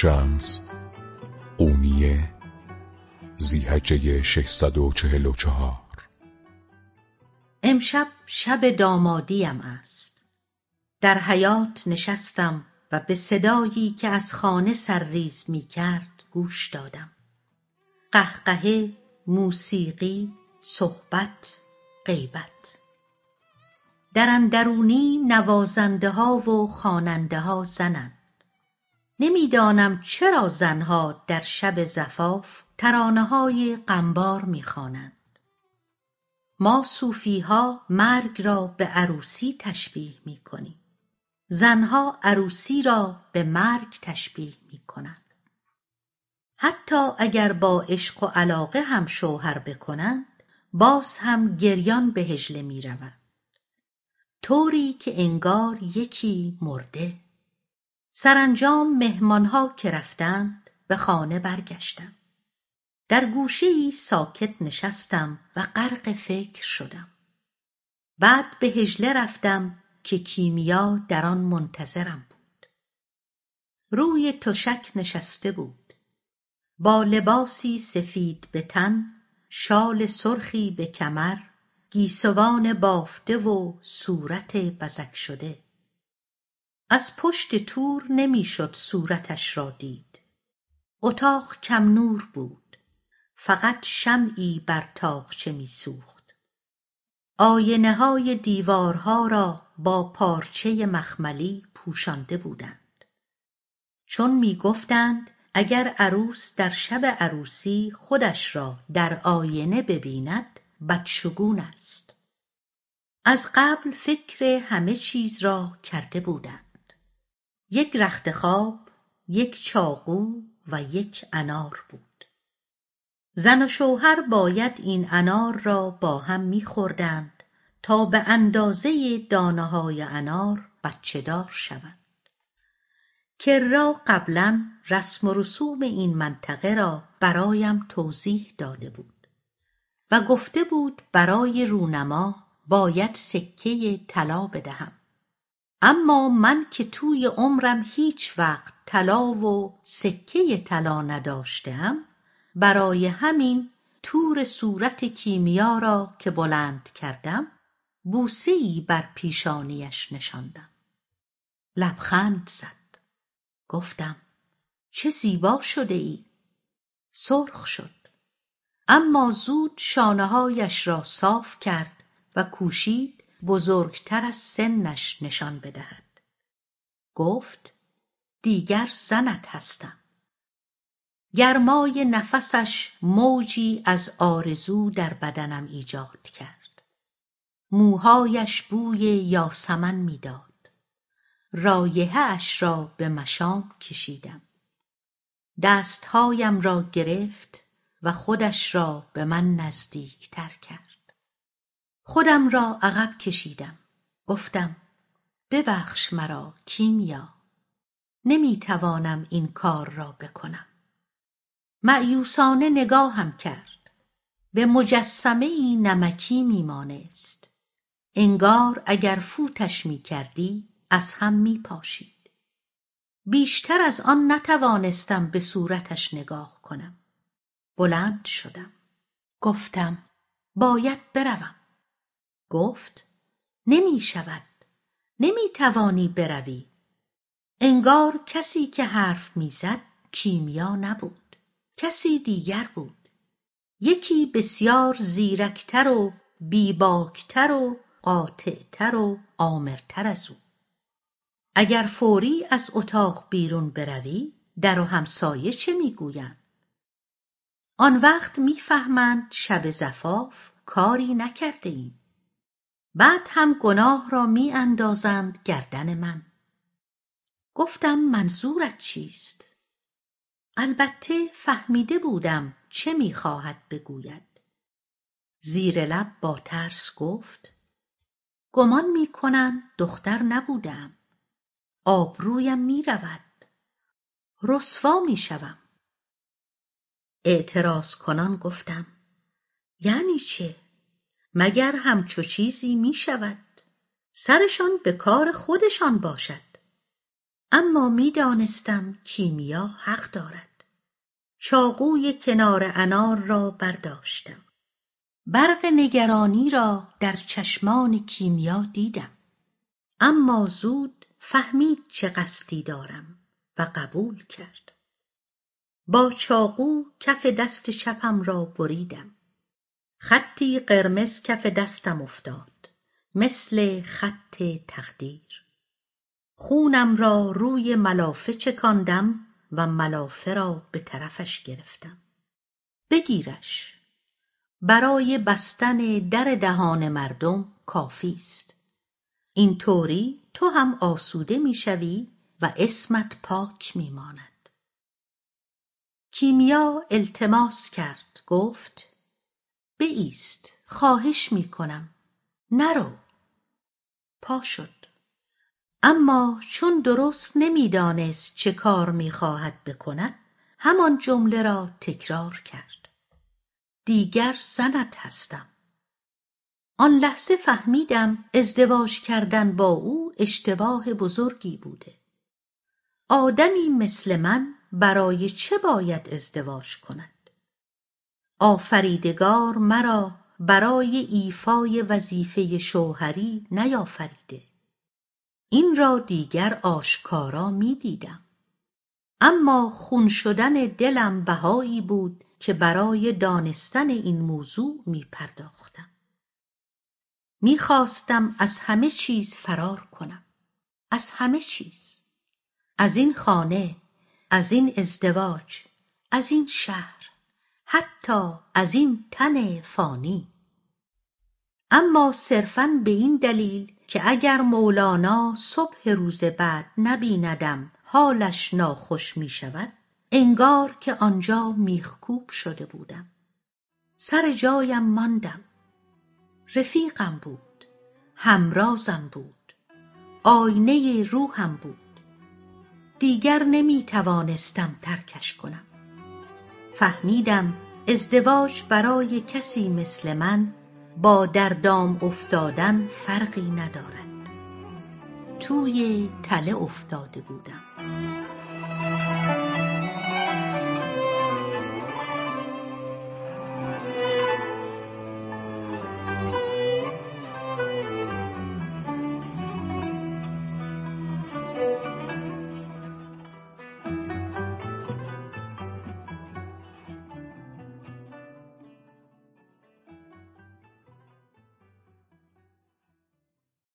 شمس قونیه زیهجه 644 امشب شب دامادیم است. در حیات نشستم و به صدایی که از خانه سرریز می کرد گوش دادم. قهقهه موسیقی صحبت غیبت. در اندرونی نوازنده ها و خواننده ها زنند. نمی‌دانم چرا زنها در شب زفاف ترانه های غمبار می‌خوانند. ما صوفیها مرگ را به عروسی تشبیه می‌کنیم. زنها عروسی را به مرگ تشبیه می‌کنند. حتی اگر با عشق و علاقه هم شوهر بکنند باز هم گریان به هجله می‌روند. طوری که انگار یکی مرده سرانجام مهمانها که رفتند به خانه برگشتم. در گوشهای ساکت نشستم و غرق فکر شدم. بعد به هجله رفتم که کیمیا در آن منتظرم بود. روی تشک نشسته بود. با لباسی سفید به تن شال سرخی به کمر گیسوان بافته و صورت بزک شده. از پشت تور نمی‌شد صورتش را دید. اتاق کم نور بود. فقط شمعی بر طاقچه میسوخت آینه های دیوارها را با پارچه مخملی پوشانده بودند. چون می‌گفتند اگر عروس در شب عروسی خودش را در آینه ببیند بدشگون است. از قبل فکر همه چیز را کرده بودند. یک رختخواب یک چاقو و یک انار بود. زن و شوهر باید این انار را با هم میخوردند تا به اندازه دانه های انار بچهدار شوند. کرا قبلا رسم و رسوم این منطقه را برایم توضیح داده بود و گفته بود برای رونما باید سکه طلا بدهم. اما من که توی عمرم هیچ وقت طلا و سکه طلا نداشتم برای همین تور صورت کیمیا را که بلند کردم بوسهای بر پیشانیش نشاندم. لبخند زد. گفتم چه زیبا شده ای. سرخ شد. اما زود شانههایش را صاف کرد و کوشید بزرگتر از سنش نشان بدهد. گفت دیگر زنت هستم. گرمای نفسش موجی از آرزو در بدنم ایجاد کرد. موهایش بوی یاسمن می‌داد. رایحه اش را به مشام کشیدم. دستهایم را گرفت و خودش را به من نزدیکتر کرد. خودم را عقب کشیدم. گفتم ببخش مرا کیمیا نمی‌توانم این کار را بکنم. مأیوسانه نگاهم کرد. به مجسمه ای نمکی میمانست. انگار اگر فوتش می‌کردی از هم میپاشید. بیشتر از آن نتوانستم به صورتش نگاه کنم. بلند شدم. گفتم باید بروم. گفت نمی شود. نمی توانی بروی. انگار کسی که حرف می‌زد کیمیا نبود. کسی دیگر بود. یکی بسیار زیرکتر و بیباکتر و قاطعتر و آمرتر از او. اگر فوری از اتاق بیرون بروی در و همسایه چه می‌گویند؟ آن وقت می‌فهمند شب زفاف کاری نکرده ایم. بعد هم گناه را می اندازند گردن من. گفتم منظورت چیست؟ البته فهمیده بودم چه می‌خواهد بگوید. زیر لب با ترس گفت گمان می‌کنند دختر نبودم. آبرویم می‌رود. رسوا می‌شوم. اعتراض کنان گفتم یعنی چه؟ مگر همچو چیزی می شود سرشان به کار خودشان باشد. اما می‌دانستم کیمیا حق دارد. چاقوی کنار انار را برداشتم. برق نگرانی را در چشمان کیمیا دیدم. اما زود فهمید چه قصدی دارم و قبول کرد. با چاقو کف دست چپم را بریدم. خطی قرمز کف دستم افتاد مثل خط تقدیر. خونم را روی ملافه چکاندم و ملافه را به طرفش گرفتم. بگیرش. برای بستن در دهان مردم کافی است. این طوری تو هم آسوده می‌شوی و اسمت پاک میماند. کیمیا التماس کرد گفت بایست خواهش می‌کنم. نرو. پا شد. اما چون درست نمی‌دانست چه کار می‌خواهد بکند همان جمله را تکرار کرد. دیگر زنت هستم. آن لحظه فهمیدم ازدواج کردن با او اشتباه بزرگی بوده. آدمی مثل من برای چه باید ازدواج کند؟ آفریدگار مرا برای ایفای وظیفه شوهری نیافریده. این را دیگر آشکارا می‌دیدم. اما خون شدن دلم بهایی بود که برای دانستن این موضوع میپرداختم. می‌خواستم از همه چیز فرار کنم. از همه چیز. از این خانه از این ازدواج از این شهر. حتی از این تن فانی. اما صرفا به این دلیل که اگر مولانا صبح روز بعد نبیندم حالش ناخوش می شود انگار که آنجا میخکوب شده بودم. سر جایم ماندم. رفیقم بود. همرازم بود. آینه روحم بود. دیگر نمی توانستم ترکش کنم. فهمیدم ازدواج برای کسی مثل من با در دام افتادن فرقی ندارد. توی تله افتاده بودم.